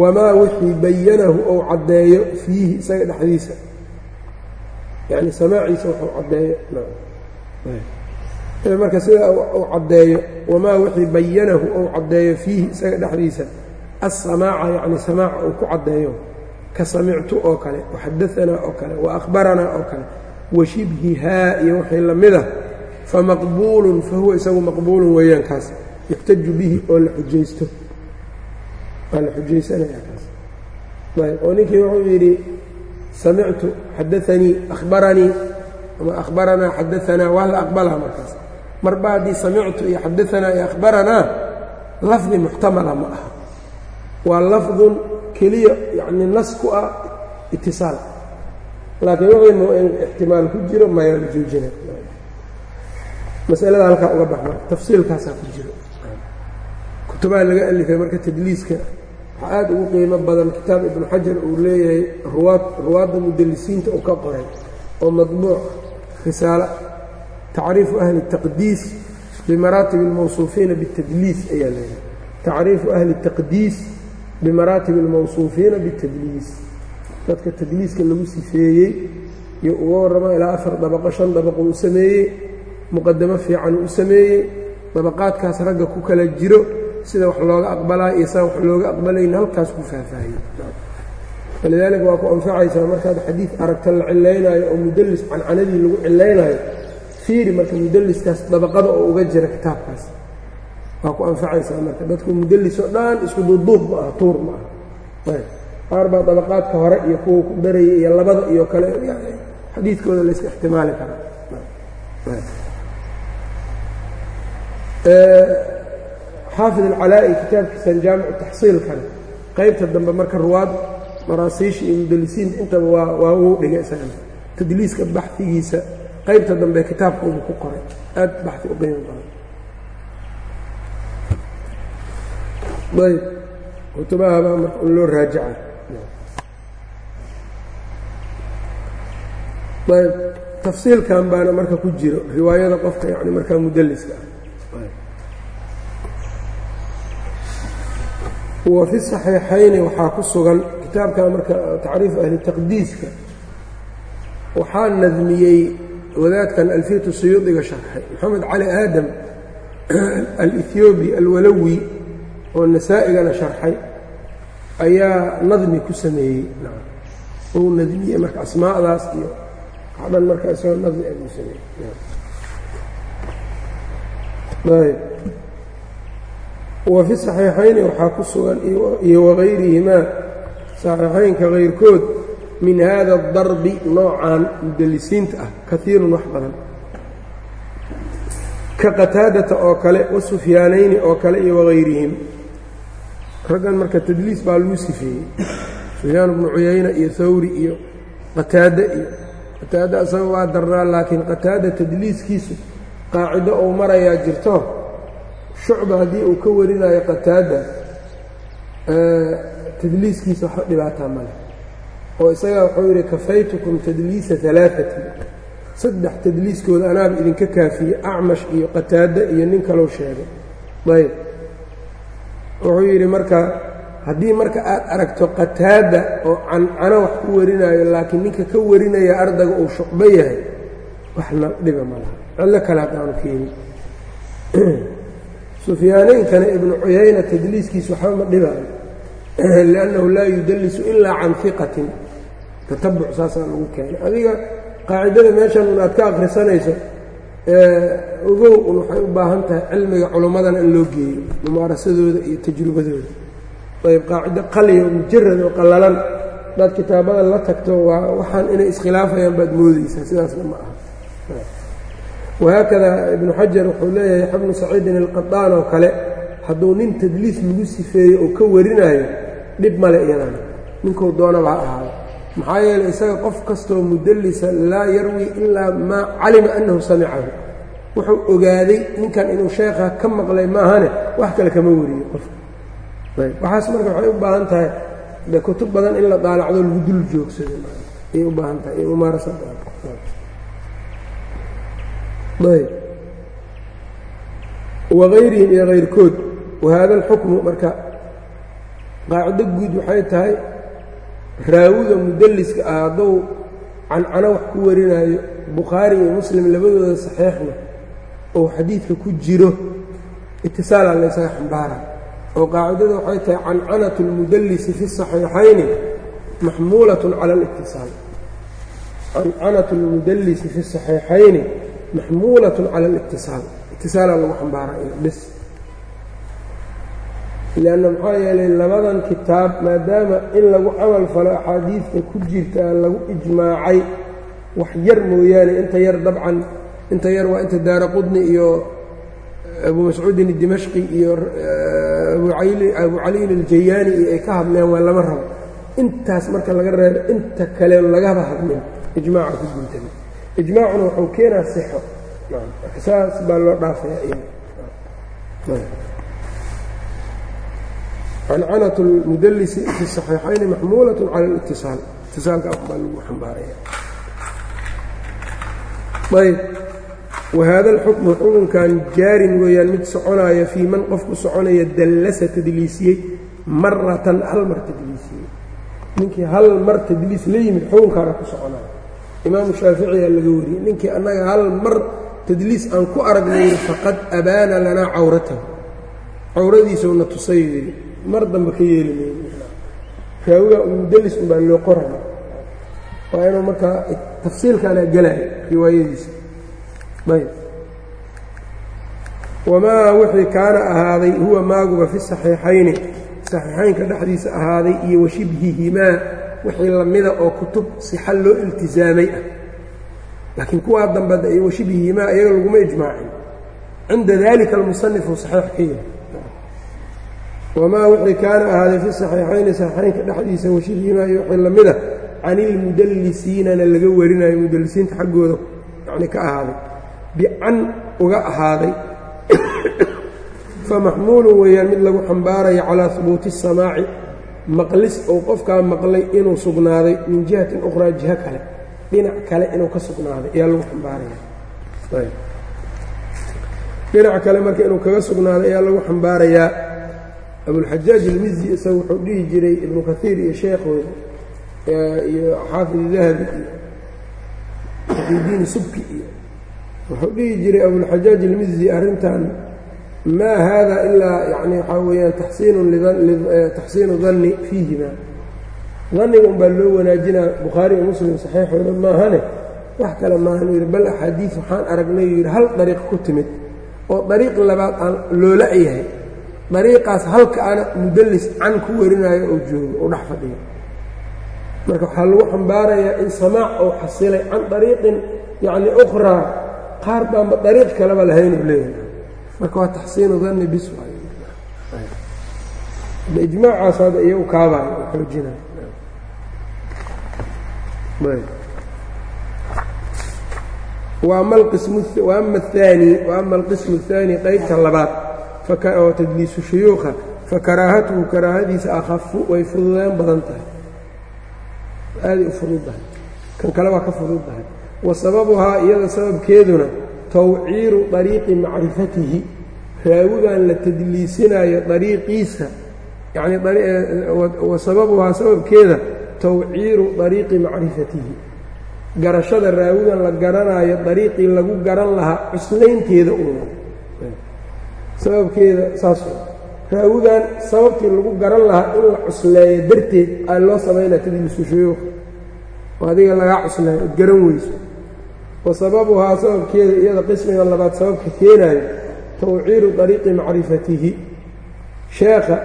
[SPEAKER 1] wamaa wixii bayanahu ou caddeeyo fiihi isaga dhexdiisa. Yacni samaaciisa waxuu caddeeyo. Marka sidaa uu caddeeyo wamaa wixii bayanahu ou caddeeyo fiihi isaga dhexdiisa assamaaca yacni samaaca uu ku caddeeyo ka samictu oo kale waxadaanaa oo kale wa oo kale wa iyo wixii la mida famaqbuulun fa huwa isagu maqbuulun weeyaan kaas yuxtaju bihi oo la xujaysto waa la xujaysanaya kaas ayb oo ninkii wuxuu yidhi samictu xadaanii akhbaranii ama akhbaranaa xadaanaa waa la aqbalaa markaas marba haddii samictu iyo xadaanaa iyo akhbaranaa lafdi muxtamala ma aha waa lafdun keliya yacni nas ku ah itisaal. Laakiin waxaynu ixtimaal ku jiro mayaan joojina masalada halkaa uga bax tafsiilkaasaa ku jiro. Kutubaha laga alifay marka tadliiska. Waxaa aad ugu qiimo badan kitaab ibnu xajar uu leeyahay ruwaad ruwaadda mudalisiinta uu ka qoray oo madbuuc risaalo tacriifu ahli taqdiis bimaraatib اlmawsuufiina biاtadliis ayaa leeyahay. Tacriifu ahli taqdiis bimaraatib اlmawsuufiina bاtadliis dadka tadliiska lagu sifeeyey iyo uga warrama ilaa afar dabaqo shan dabaqo uu sameeyey muqadamo fiican u sameeyey dabaqaadkaas ragga ku kala jiro sida wax looga aqbalaayo iyo saan wax looga aqbalayn halkaas ku faahfaahiyey walidaalika waa ku anfacaysaa markaad xadiid aragta la cilaynaayo oo mudallis cancanadii lagu cilaynaayo fiiri marka mudalliskaas dabaqada oo uga jira kitaabkaas waa ku anfacaysaa marka. Dadku mudallis oo isku duuduub ma aha tuur ma aha. Qaar baa dabaqaadka hore iyo kuwa ku daraya iyo labada iyo kale xadiidkooda layska ixtimaali karaa. Xaafid alcalaa'i kitaabkiisan jaamicu taxsiilkana qaybta dambe marka ruwaad maraasiisha iyo mudalisiinta intaba waa waa uu dhigay isagana tadliiska baxfigiisa qaybta dambe kitaabkoodu ku qoray. Aad baxi u qiimo badan ayb kutubahabaa marka loo raajaca ayb tafsiilkan baana marka ku jiro. Riwaayada qofka yani markaa mudaliska ah. Wa fi saxiixayni waxaa ku sugan kitaabkan marka tacriifu ahli taqdiiska. Waxaa nadmiyey wadaadkan alfiyatu suyuudiga sharxay. Maxamed cali aadam alethoobi alwalawi oo nasaa-igana sharxay ayaa nadmi ku sameeyey. Uu nadmiyey marka asmaadaas iyo wax dhan marka isagoo nadmi a uu sameeyey. Wa fi saxiixayni waxaa ku sugan iyo wagayrihimaa saxiixaynka kayrkood min hada adarbi noocan mudalisiinta ah kaiirun wax badan. Ka qataadata oo kale wa sufyaanayni oo kale iyo wagayrihim raggan marka tadliis baa lagu sifeeyey. Sufyaan bnu cuyayna iyo hawri iyo qataade iyo qataade asaga waa darnaa laakiin qataada tadliiskiisu qaacido uu marayaa jirto shucba haddii uu ka warinayo qataada tadliiskiisa waxba dhibaataa male oo isagaa wuxuu yidhi kafaytukum tadliisa alaaati saddex tadliiskooda anaaba idinka kaafiyey acmash iyo qataada iyo nin kalou sheegay. Ayb wuxuu yidhi marka haddii marka aad aragto qataada oo cancano wax ku warinaayo laakiin ninka ka warinaya ardaga uu shucbo yahay waxna dhiba ma laha. Cillo kale haddaanu keenin. Sufyaanaynkana ibnu cuyayna tadliiskiisa waxba ma dhibaayo liannahu laa yudallisu ilaa can fiqatin tatabuc saasaa lagu keenay. Adiga qaacidada meeshan un aad ka akhrisanayso ogow un waxay u baahan tahay cilmiga culummadana in loo geeyo mumaarasadooda iyo tajrubadooda ayb qaacido qaliya mujarad oo qallalan hadaad kitaabada la tagto waa waxaan inay iskhilaafayaan baad moodaysaa sidaasna ma aha. Wahaakada ibnu xajar wuxuu leeyahay yaxya saciidin alqadaan oo kale hadduu nin tadliis lagu sifeeyo oo ka warinaayo dhib male iyadana. Ninkuu doonaba ha ahaado maxaa yeeley isaga qof kastoo mudallisa laa yarwi ilaa maa calima annahu samicahu. Wuxuu ogaaday ninkan inuu sheekha ka maqlay maahane wax kale kama wariyo qofka waxaas marka waxay u baahan tahay de kutub badan in la daalacdo lagu dul joogsado ayay u baahan tahay mumaarasa wagayrihim iyo kayrkood wahaada alxukmu marka qaacido guud waxay tahay raawida mudaliska ah hadduu cancano wax ku warinayo bukhaari iyo muslim labadooda saxiixna oo xadiidka ku jiro itisaalaa laysaga xambaara. Oo qaacidada waxay tahay cancanatu lmudallisi fi saxiixayni maxmuulatun cala alitisaal. Cancanatu lmudallisi fi saxiixayni maxmuulatun cala alitisaal. Itisaalaa lagu xambaaraa bes leanna maxaa yeelay labadan kitaab maadaama in lagu camal falo axaadiidta ku jirtaa lagu ijmaacay wax yar mooyaane inta yar dabcan inta yar waa inta daara qudni iyo abu mascuudin dimashqi iyo abu caliyin aljayaani iyo ay ka hadleen waa lama rabo intaas marka laga reebo inta kale lagaba hadlin ijmaaca ku guntama ijmaacuna wuxuu keenaa sixo saas baa loo dhaafaya cancanat lmudalisi fi saxiixayni maxmuulat cala litisaal itisaalka baa lagu xambaaraya. Ayb. Wahaada alxukmu xukunkan jaarin weeyaan mid soconaya fii man qof ku soconaya dallasa tadliisiyey maratan hal mar tadliisiyey. Ninkii hal mar tadliis la yimid xukunkaana ku soconaya. Imaamu shaaficiyaa laga wariyey ninkii annaga hal mar tadliis aan ku aragnay faqad abaana lanaa cawratahu. Cawradiisuna tusaydi mar dambe ka yeeli mayno raawiga mudallis unbaa loo qoraya waa inuu markaa tafsiilkaana gelaya riwaayadiisa. Ayb wamaa wixii kaana ahaaday huwa maaguba fi saxiixayni. Saxiixaynka dhexdiisa ahaaday iyo washibhihimaa wixii lamida oo kutub sixa loo iltisaamay ah. Laakiin kuwaa dambe iyo washibhihimaa iyaga laguma ijmaacin. Cinda dalika almusanifu saxiix ka yahay wamaa wixii kaana ahaaday fi saxiixayni saxiixaynka dhexdiisa washibhihimaa iyo wixii lamida can ilmudallisiinana laga warinayo mudallisiinta xaggooda yani ka ahaaday bican uga ahaaday famaxmuulun weeyaan mid lagu xambaaraya calaa hubuuti الsamaaci maqlis ou qofkaa maqlay inuu sugnaaday min jihatin ukhraa jiho kale dhinac kale inuu ka sugnaaday ayaa lagu xambaaraya dhinac kale marka inuu kaga sugnaaday ayaa lagu xambaarayaa abulxajaaj ilmizi isaga wuxuu dhihi jiray ibnu kaiir iyo sheekhooda iyo xaafid dahabi iyo diin subki iyo wuxuu dhihi jiray abulxajaaj ilmizi arrintan maa haada ilaa yani waxaa weeyaan taxsiinu danni fiihima. Danniga unbaa loo wanaajinaa bukhaari iyo muslim saxiixooda maahane wax kale maahan yidhi bal axaadiis waxaan aragnay yuu yidhi hal dariiq ku timid oo dariiq labaad aan loola yahay dariiqaas halka ana mudallis can ku warinayo oo joogo oo dhex fadhiyo marka waxaa lagu xambaarayaa in samaac ou xasilay can dariiqin yacni ukhraa qaar baanba dariiq kaleba lahaynuu leeyahay marka waa taxsiinu danni bis ijmaacaas hadda iyagu kaabayo oo xoojinayo وأma الثاني وأma الqisم الثاني qaybta labaad oo tdliisu shuyuuka fakaraahatuhu karaahadiisa akafu way fududeen badan tahay. Aaday u fududdahay kan kale waa ka fududdahay wa sababuhaa iyada sababkeeduna tawciiru طariiqi macrifatihi. Raawigan la tadliisinayo dariiqiisa. Yani wa sababuhaa sababkeeda tawciiru طariiqi macrifatihi. Garashada raawigan la garanaayo dariiqii lagu garan lahaa cuslaynteeda uuna sababkeeda saas raawigan sababtii lagu garan lahaa in la cusleeyo darteed aa loo samaynaa tadliisu shuyuuq. Oo adiga lagaa cuslaayo ood garan weyso. Wa sababuhaa sababkeeda iyada qismiga labaad sababka keenaayo tawciiru dariiqi macrifatihi. Sheekha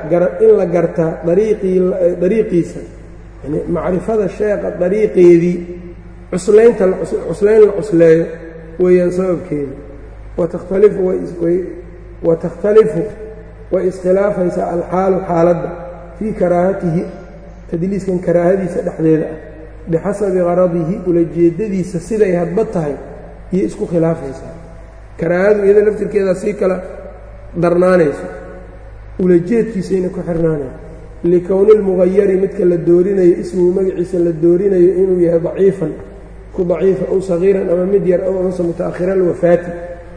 [SPEAKER 1] in la gartaa dariiqiisa yani macrifada sheekha dariiqeedii cuslaynta cuslayn la cusleeyo weeyaan sababkeeda. Wa takhtalifu way iskhilaafaysaa alxaalu xaaladda fii karaahatihi tadliiskan karaahadiisa dhexdeeda ah bixasabi qaradihi ulajeedadiisa siday hadba tahay iyo isku khilaafaysaa karaahadu iyada laftirkeeda sii kala darnaanayso ulajeedkiisayna ku xirnaanayso likowni اlmugayari midka la doorinayo ismigu magaciisa la doorinayo inuu yahay daciifan ku daciifa ow sagiiran ama mid yar ow amase muta'ahira alwafaati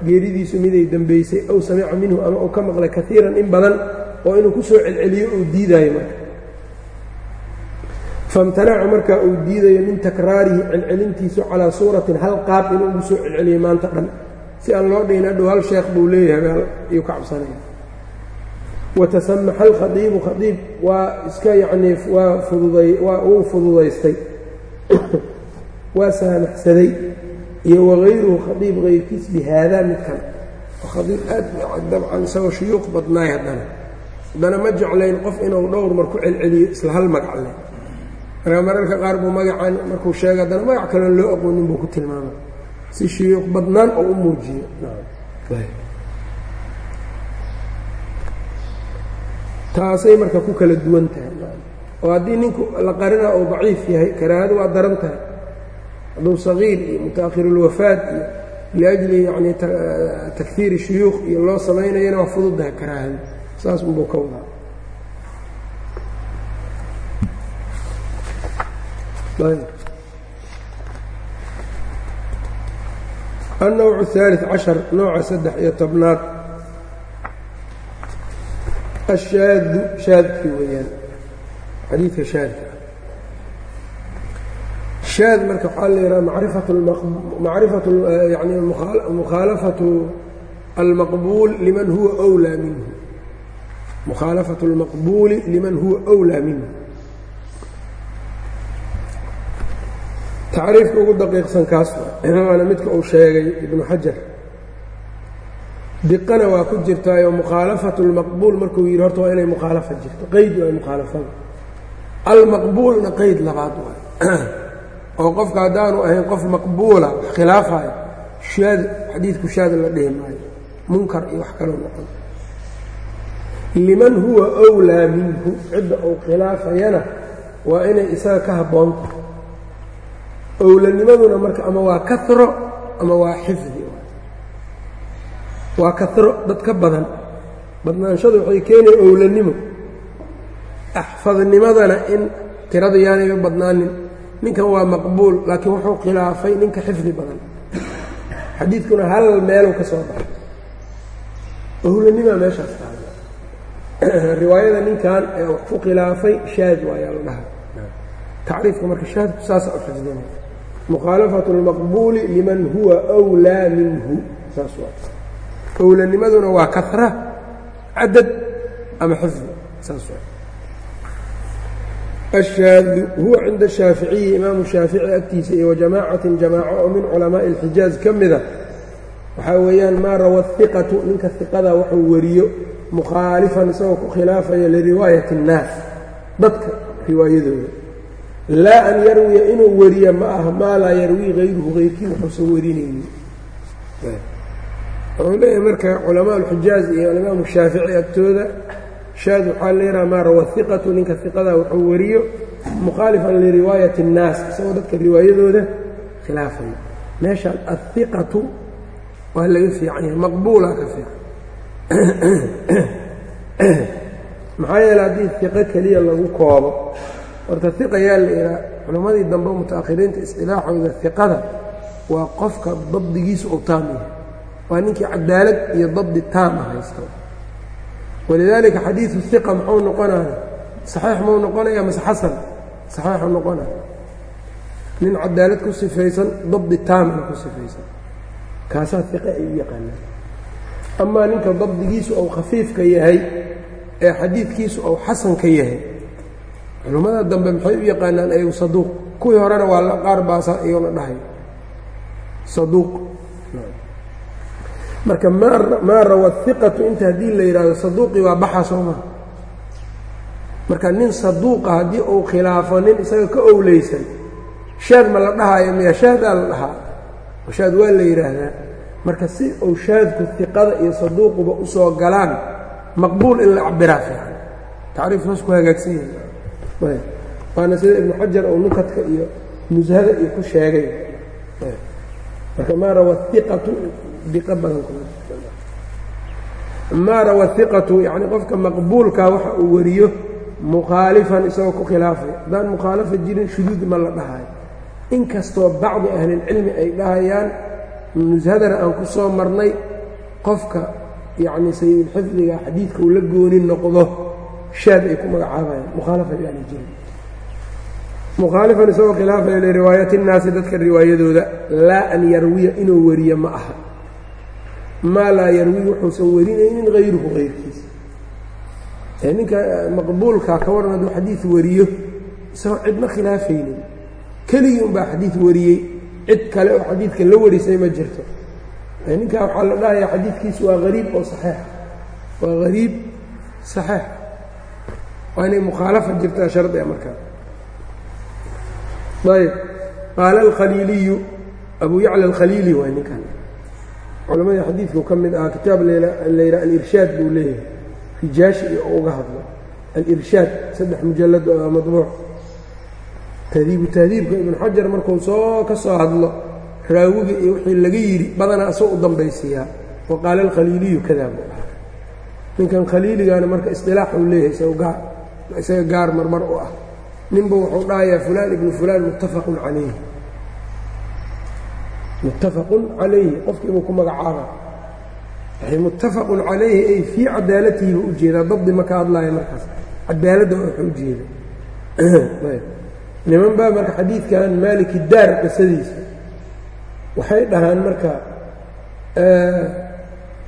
[SPEAKER 1] geeridiisu miday dembaysay ow samica minhu ama uu ka maqlay kaiiran in badan oo inuu ku soo celceliyo uu diidaayo marka. Famtanaca markaa uu diidayo min takraarihi celcelintiisu calaa suuratin hal qaab inuu ugu soo celceliyo maanta dhan. Si aan loo dhihin hadhow hal sheekh buu leeyahay ayuu ka cabsanaya. Watasamaxa alkhadiibu khadiib waa iska yacnii waa fududay waa uu fududaystay. Waa saamaxsaday iyo wagayruhu khadiib hayrkiis bihaadaa midkan. Oo khadiib aad dabcan isagoo shuyuuq badnaay haddana. Haddana ma jeclayn qof inuu dhowr mar ku celceliyo isla hal magac leh. Markaa mararka qaar buu magacan markuu sheega haddana magac kaleon loo aqoonin buu ku tilmaama si shuyuuq badnaan oo u muujiyo. Taasay marka ku kala duwan tahay. Oo haddii ninku la qarina uu daciif yahay karaahada waa daran tahay hadduu sagiir iyo mutaakhirulwafaad iyo liajli yacni takhiiri shuyuukh iyo loo samaynayana waa fududdahay karaahada saas unbuu ka wadaa النوع الثالث caشhر nooca saddex iyo tobnaad الشhaadu shaadkii weeyaan xadiidka shaadka shaad marka waxaa la yidhaha macrifatu eh, yani mukhaalafatu almaqbuul liman huwa wlaa minhu. Mukhaalafatu almaqbuuli liman huwa wlaa minhu. Tacriifka ugu daqiiqsan kaas waana midka uu sheegay ibnu xajar. Diqana waa ku jirtaayo mukhaalafatu lmaqbuul markuu yidhi horta waa inay mukhaalafa jirto qeyd waay mukhaalafada almaqbuulna qeyd labaad waay. oo qofka haddaanu ahayn qof maqbuula wax khilaafayo shaad xadiidku shaad la dhihi maayo munkar iyo wax kaloo noqon. Liman huwa wlaa minhu cidda uu khilaafayana waa inay isaga ka habboonta owlanimaduna marka ama waa karo ama waa xifdi. Waa karo dad ka badan. Badnaanshadu waxay keenaya owlanimo axfadnimadana in tirada yaanayba badnaanin ninkan waa maqbuul laakiin wuxuu khilaafay ninka xifdi badan. Xadiidkuna hal meeluu ka soo baxay. Owlanimaa meeshaas taala riwaayada ninkan ee ku khilaafay shaad waayaa la dhaha tacriifka marka shaadku saasa u xifdinaya mukhaalafatu اlmaqbuuli liman huwa أwlaa minhu. Saas waa. Owlanimaduna waa kara cadad ama xifdi. Saas waa الشhaadu huwa cinda الشhaaficiyi imaamu shaafici agtiisa iyo wajamaacatin jamaaco oo min culamaaءi الxijaaz ka mida waxaa weeyaan maa rawa الhiqatu ninka hiqada waxuu wariyo mukhaalifan isagoo ku khilaafaya liriwaayati الnaas dadka riwaayadooda laa an yarwiya inuu wariya ma aha maa laa yarwii hayruhu hayrkii wuxuusan warinaynin wuxuu leeyahay marka culamaa alxijaaz iyo alimaamu shaafici agtooda shaad waxaa leeyaha maa rawa hiqatu ninka hiqada wuxuu wariyo mukhaalifan liriwaayati اnnaas isagoo dadka riwaayadooda khilaafaya. Meeshaan ahiqatu waa laga fiican yahay maqbuula ka fiican. Maxaa yeele haddii hiqo keliya lagu koobo horta iqa yaa la ihaa culammadii dambe mutaakhiriinta istilaaxooda iqada waa qofka dabdigiisu uu taam yahay. Waa ninkii cadaalad iyo dabdi taama haysto walidaalika xadiidu iqa muxuu noqonaya saxiix muu noqonaya mase xasan saxiixu noqonaya nin cadaalad ku sifaysan dabdi taamna ku sifaysan kaasaa iqa ay u yaqaanaan amaa ninka dabdigiisu uu khafiifka yahay ee xadiidkiisu uu xasanka yahay culammada dambe maxay u yaqaanaan ayagu saduuq kuwii horena waa la qaar baasaa iyona dhahay saduuq marka maa rawa hiqatu inta haddii la yidhahdo saduuqii waa baxa soo maha marka nin saduuqa haddii uu khilaafo nin isaga ka owleysan shaad ma la dhahaayo miya? Shaadaa la dhahaa. Shaad waa la yidhaahdaa marka si uu shaadku hiqada iyo saduuquba u soo galaan maqbuul in la cabiraa fiican. Tacriif hoos ku hagaagsan yahay. Waana sida ibnu xajar ou nukadka iyo nushada iyo ku sheegay. Marka maa rawa iqatu diqa badan maa rawa iqatu yacni qofka maqbuulkaa waxa uu wariyo mukhaalifan isagoo ku khilaafay. Haddaan mukhaalafa jirin shuduud ma la dhahayo inkastoo bacdi ahlilcilmi ay dhahayaan nushadana aan ku soo marnay qofka yacni sayidulxifdiga xadiidka uu la gooni noqdo shaad ay ku magacaabayaan mukhaalafa yaani jirin mukhaalifan isagoo khilaafaya liriwaayati innaasi dadka riwaayadooda laa an yarwiya inuu wariyo ma aha maa laa yarwi wuxuusan warinaynin hayruhu hayrkiisa ninka maqbuulka ka waran hadduu xadiid wariyo isagoo cidma khilaafaynin. Keligii unbaa xadiid wariyey cid kale oo xadiidka la warisay ma jirto. Ninkaa waxaa la dhahayaa xadiidkiisu waa hariib oo saxiix. Waa hariib saxiix. Waa inay mukhaalafa jirtaa shardi a markaa. Ayb qaala alkhaliiliyu abu yacla alkhaliili waay ninkan culammadii xadiidku ka mid ahaa kitaab layidhaha alirshaad buu leeyahay. Rijaashi iyo uga hadlo. Alirshaad saddex mujallad oo madbuuc tahdiibu tahdiibka ibnu xajar markuu soo ka soo hadlo raawiga iyo wixii laga yidhi badanaa asoo u dambaysiiyaa wa qaala alkhaliiliyu kadaa buu ahaa. Ninkan khaliiligaana marka isilaax uu leeyahay isaga gaar marmar u ah. Ninba wuxuu dhahayaa fulaan ibnu fulaan muttafaqun calayhi muttafaqun calayhi qofkiibuu ku magacaaba yani muttafaqun calayhi ay fii cadaalatihiba u jeedaa dabdi ma ka hadlaaya markaas. Cadaaladda wuxuu ujeeda niman baa marka xadiidkan maaliki daar qisadiisa. Waxay dhahaan marka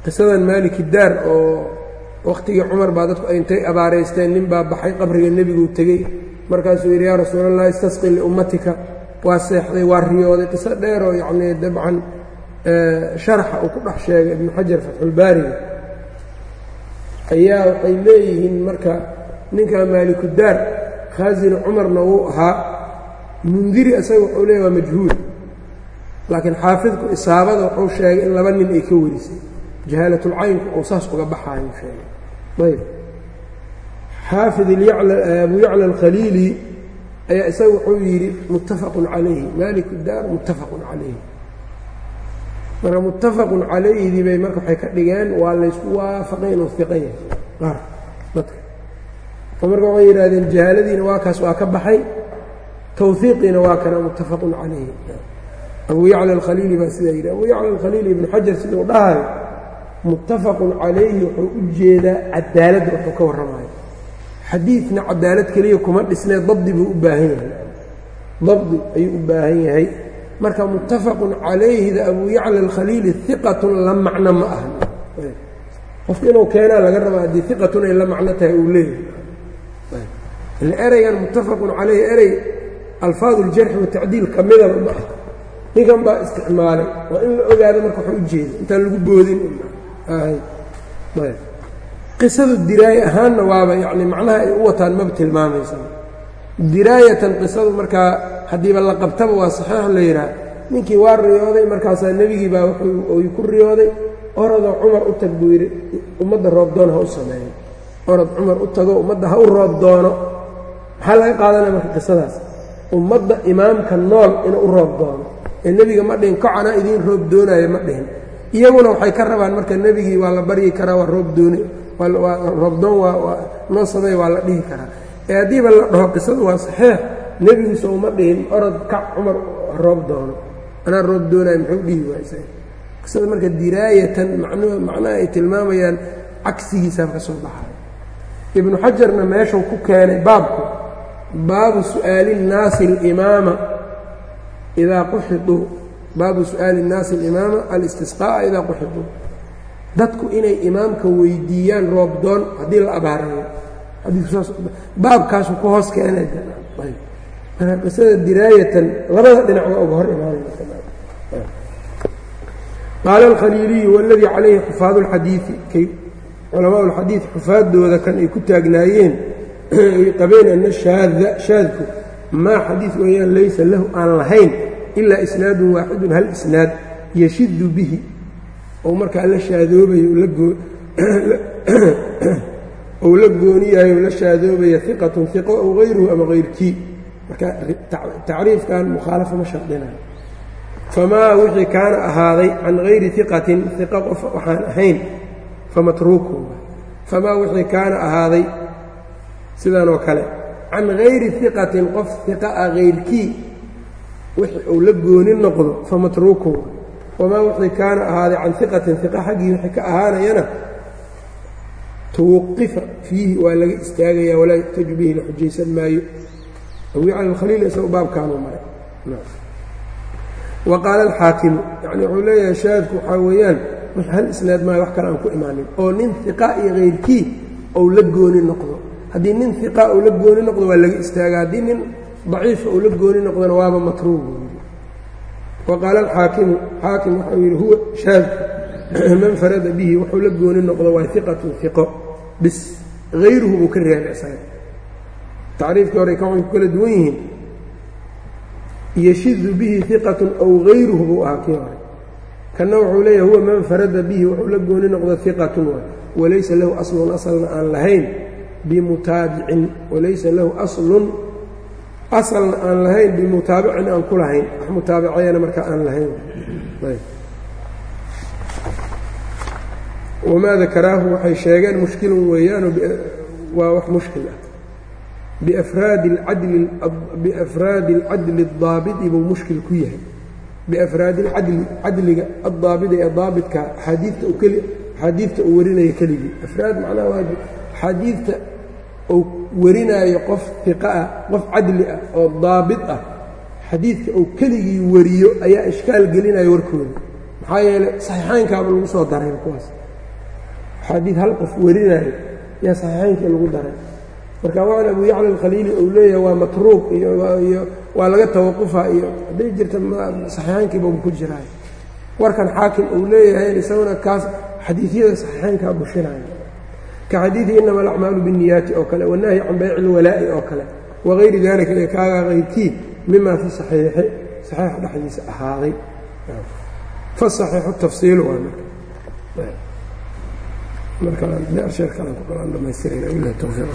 [SPEAKER 1] qisadan maaliki daar oo wakhtigii cumar baa dadku intay abaaraysteen nin baa baxay qabriga nebiguu tegey markaasuu yidhi yaa rasuul allah istasqi liummatika waa seexday waa riyooday qiso dheeroo yacnii dabcan sharaxa uu ku dhex sheegay ibnu xajar fatxulbaariga ayaa waxay leeyihiin marka ninkaa maalikudaar khaasini cumarna wuu ahaa mundiri isaga wuxuu leeyahy waa majhuul. Laakiin xaafidku isaabada wuxuu sheegay in laba nin ay ka warisay jahaalatulcaynku uu saas uga baxaayo sheegay. Ayb xaafid abu yacla alkhaliili ayaa isaga wuxuu yidhi muttafaqun calayhi. Maaliku daar muttafaqun calayhi. Marka muttafaqun calayhdii bay marka waxay ka dhigeen waa laysku waafaqay inuu iqan yahay. Qaar dadka. Oo marka waxay yidhahdeen jahaaladiina waa kaas waa ka baxay tawhiiqiina waa kana muttafaqun calayhi. Abu yacla alkhaliili baa sidaa yidhi abu yacla alkhaliili ibnu xajar siduu dhahayo muttafaqun calayhi wuxuu u jeedaa cadaaladda wuxuu ka warramayo xadiidna cadaalad keliya kuma dhisnee dabdi buu u baahan yahay. Dabdi ayuu u baahan yahay. Marka muttafaqun calayhida abu yacla alkhaliili iqatun la macno ma aha. Qofka inuu keenaa laga rabaa haddii iqatun ay la macno tahay uu leeyahay. Ereygan muttafaqun calayhi erey alfaad uljarxi watacdiil ka ma ah ninkan baa isticmaalay waa in la ogaado marka waxa u jeeda intaan lagu boodin qisadu diraaye ahaanna waaba yani macnaha ay u wataan maba tilmaamaysa diraayatan qisadu markaa haddiiba la qabtaba waa saxiix la yidhaah. Ninkii waa riyooday markaasaa nebigii baa wuxuu ku riyooday orodoo cumar u tag buu yidhi ummadda roobdoon ha u sameeyo. Orod cumar u tago ummadda ha u roob doono. Maxaa laga qaadanaya marka qisadaas? Ummadda imaamka nool inuu u roob doono. Ee nebiga ma dhihin kocana idiin roob doonaayo ma dhihin. Iyaguna waxay ka rabaan marka nebigii waa la baryi karaa waa roob dooni roobdoon waa noo samey waa la dhihi karaa ee haddiiba la dhaho qisadu waa saxiix nebigiisa uma dhihin orod kac cumar roob doono anaa roob doonaayo muxuu dhihi waaysa qisada marka diraayatan macnaha ay tilmaamayaan cagsigiisaa ka soo baxay ibnu xajarna meeshuu ku keenay baabku baabu su'aali الnaasi اlimaama idaa quxiduu baabu su'aali الnaasi اlimaama alistisqaa'a idaa quxiduu dadku inay imaamka weydiiyaan roobdoon haddii la abaarayo. Baabkaasu ku hoos keenay. Marka qisada diraayatan labada dhinac waa uga hor imaanayaqaala alkhaliiliyu waladii calayhi xufaadu اlxadiidi kay culamaa اlxadiid xufaadooda kan ay ku taagnaayeen ay qabeen ana shaada shaadku maa xadiid weeyaan laysa lahu aan lahayn ilaa isnaadun waaxidun hal isnaad yashidu bihi ou markaa la shaadoobayo ou la gooniyahay ou la shaadoobaya iqatun iqo ow hayruhu ama hayrkii marka tacriifkan mukhaalafo ma shardinayo famaa wixii kaana ahaaday can hayri iqatin iqa qof waxaan ahayn famatruuku. Famaa wixii kaana ahaaday sidan oo kale can hayri iqatin qof iqa ah hayrkii wixii uu la gooni noqdo famatruuku wamaa wixii kaana ahaaday can iqatin iqa xaggii wixii ka ahaanayana tawaqifa fiihi waa laga istaagayaa walaa yuxtaju bihi la xujaysan maayo abu yacla alkhaliil isagu baabkaanuu maray wa qaala alxaakimu yani wuxuu leeyahay shaadku waxaa weeyaan hal isnaad maayo wax kale aan ku imaanin oo nin iqa iyo kayrkii ou la gooni noqdo haddii nin iqa ou la gooni noqdo waa laga istaaga haddii nin daciifa ou la gooni noqdona waaba matruug wa qaala alxaakimu xaakim waxau yidhi huwa shaadku man farada bihi wuxuu la gooni noqdo waa iqatun iqo bis hayruhu buu ka reebay tacriifkii hore kan ku kala duwan yihiin yashidu bihi iqatun aw hayruhu buu ahaa kii hore kanna wuxuu leeyahay huwa man farada bihi wuxuu la gooni noqdo iqatun waay walaysa lahu aslun asalna aan lahayn bimutaabicin walaysa lahu aslun asalna aan lahayn bimutaabicin aan ku lahayn wax mutaabacayana markaa aan lahayn. Wamaa dakaraahu waxay sheegeen mushkilun weeyaano waa wax mushkil ah. Biafraadi cadli biafraadi alcadli addaabiti buu mushkil ku yahay. Biafraadi alcadli cadliga addaabida ee keli axaadiidta uu warinaya keligii. Afraad macnaha waa axaadiidta uu warinaayo qof iqa ah qof cadli ah oo daabit ah xadiidka uu keligii wariyo ayaa ishkaal gelinaya warkooda. Maxaa yeeley saxiixaynkaaba lagu soo daray kuwaas. Axaadiid hal qof warinaayo yaa saxiixaynkii lagu daray. Marka waan abu yacla alkhaliili uu leeyahay waa matruuq iyo waa laga tawaqufa iyo hadday jirta saxiixaynkiiba ku jiraay warkan xaakim uu leeyahay isaguna kaas xadiidyada saxiixaynkaa bushinaya ka xadiidi inama alacmaalu binniyaati oo kale wanahyi can bayci lwalaa'i oo kale wagayri dalika iyo kaagaa kayrkii mima fi saxiixi saxiix dhexdiisa ahaaday fasaxiixu tafsiilu waa marka marka sheer kale ku dhamaan dhamaystirayna bilahi towfiiq